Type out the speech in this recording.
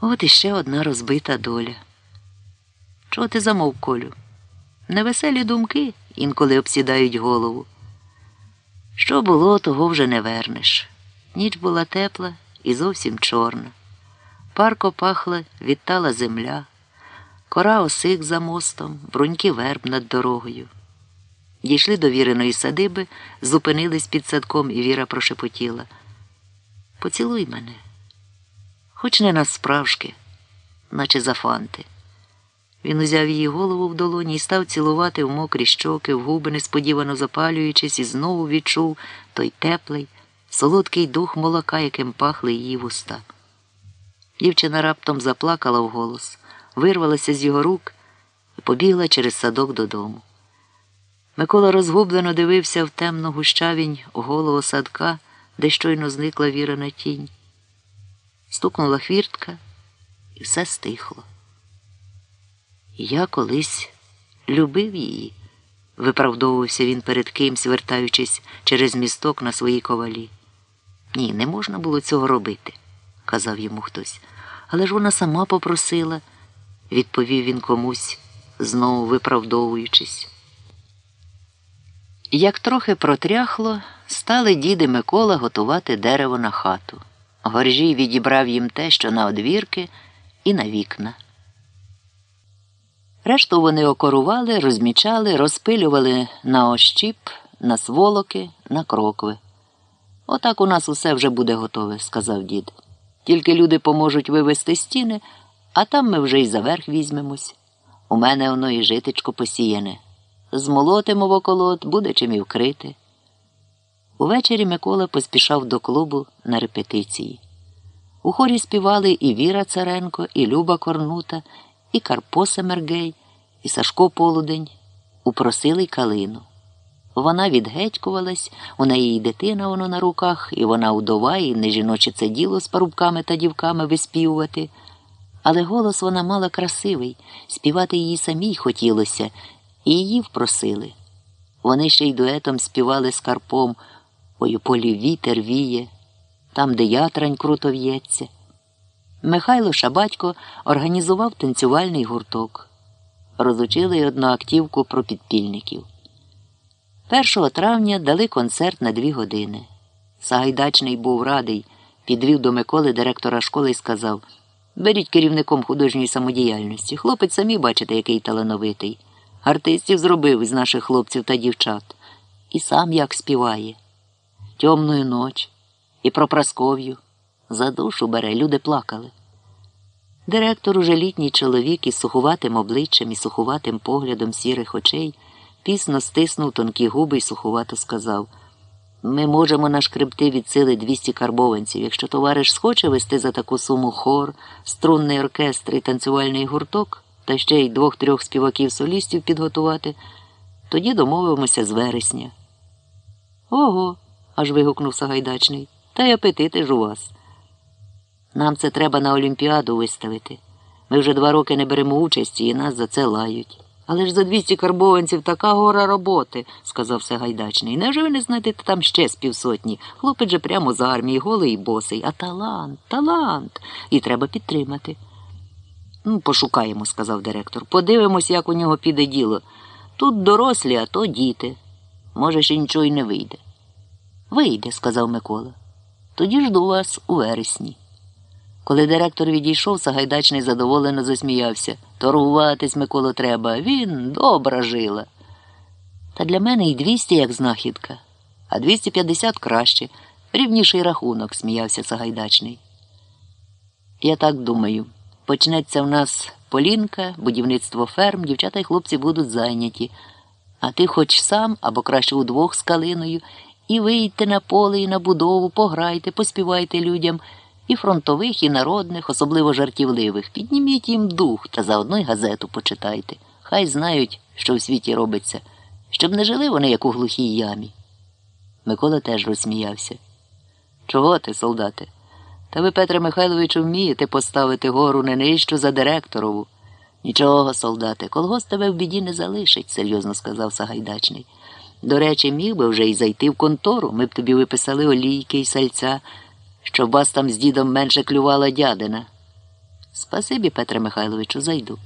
От іще одна розбита доля. Чого ти замов, Колю? Невеселі думки інколи обсідають голову. Що було, того вже не вернеш. Ніч була тепла і зовсім чорна. Парко пахла, відтала земля, кора осик за мостом, бруньки верб над дорогою. Дійшли до віриної садиби, зупинились під садком, і Віра прошепотіла. Поцілуй мене, хоч не насправжки, наче за фанти. Він узяв її голову в долоні і став цілувати в мокрі щоки, в губи, несподівано запалюючись, і знову відчув той теплий, солодкий дух молока, яким пахли її вуста. Дівчина раптом заплакала вголос, вирвалася з його рук і побігла через садок додому. Микола розгублено дивився в темну гущавінь голову садка, де щойно зникла вірена тінь. Стукнула хвіртка, і все стихло. Я колись любив її, виправдовувався він перед кимсь, вертаючись через місток на своїй ковалі. Ні, не можна було цього робити, казав йому хтось. Але ж вона сама попросила, відповів він комусь, знову виправдовуючись. Як трохи протряхло, стали діди Микола готувати дерево на хату. Горжій відібрав їм те, що на одвірки, і на вікна. Решту вони окорували, розмічали, розпилювали на ощіп, на сволоки, на крокви. Отак у нас усе вже буде готове, сказав дід. Тільки люди поможуть вивести стіни, а там ми вже й заверх візьмемось. У мене воно і житечко посіяне. Змолотимо в околот, буде чим і вкрити. Увечері Микола поспішав до клубу на репетиції. У хорі співали і Віра Царенко, і Люба Корнута, і Карпо Семергей, і Сашко Полудень, упросили калину. Вона відгетькувалась, у неї й дитина воно на руках, і вона удова, і не жіноче це діло з парубками та дівками виспівувати. Але голос вона мала красивий, співати їй самій хотілося, і її впросили. Вони ще й дуетом співали з Карпом Ой у полі вітер віє, там, де ятрань круто в'ється. Михайло Шабатько організував танцювальний гурток. Розучили й одну актівку про підпільників. 1 травня дали концерт на дві години. Сагайдачний був радий, підвів до Миколи директора школи і сказав Беріть керівником художньої самодіяльності. Хлопець самі бачите, який талановитий. Артистів зробив із наших хлопців та дівчат. І сам як співає. Тьомною ноч і про Прасков'ю. За душу бере, люди плакали. Директор, уже літній чоловік із сухуватим обличчям і сухуватим поглядом сірих очей, пісно стиснув тонкі губи і сухувато сказав Ми можемо нашкребти від сили 200 карбованців. Якщо товариш схоче вести за таку суму хор, струнний оркестр і танцювальний гурток, та ще й двох-трьох співаків-солістів підготувати, тоді домовимося з вересня. Ого. Аж вигукнув Сагайдачний. Та й апетити ж у вас. Нам це треба на Олімпіаду виставити. Ми вже два роки не беремо участі і нас за це лають. Але ж за 200 карбованців така гора роботи, сказав Сагайдачний. Невже ви не знайдете там ще з півсотні? Хлопець же прямо з армії, голий і босий. А талант, талант. І треба підтримати. Ну, пошукаємо, сказав директор. Подивимось, як у нього піде діло. Тут дорослі, а то діти. Може, ще нічого й не вийде. Вийде, сказав Микола. Тоді жду вас у вересні. Коли директор відійшов, Сагайдачний задоволено засміявся. Торгуватись, Миколо, треба. Він добра жила. Та для мене і 200 як знахідка, а 250 краще. Рівніший рахунок, сміявся Сагайдачний. Я так думаю. Почнеться в нас полінка, будівництво ферм, дівчата й хлопці будуть зайняті. А ти хоч сам або краще удвох з калиною, і вийдьте на поле і на будову, пограйте, поспівайте людям і фронтових, і народних, особливо жартівливих. Підніміть їм дух та заодно й газету почитайте. Хай знають, що в світі робиться, щоб не жили вони, як у глухій ямі. Микола теж розсміявся. Чого ти, солдате? Та ви, Петре Михайловичу, вмієте поставити гору не нижчу за директорову. Нічого, солдате, колгосп тебе в біді не залишить, серйозно сказав Сагайдачний. До речі, міг би вже й зайти в контору. Ми б тобі виписали олійки й сальця, щоб вас там з дідом менше клювала дядина. Спасибі, Петре Михайловичу, зайду.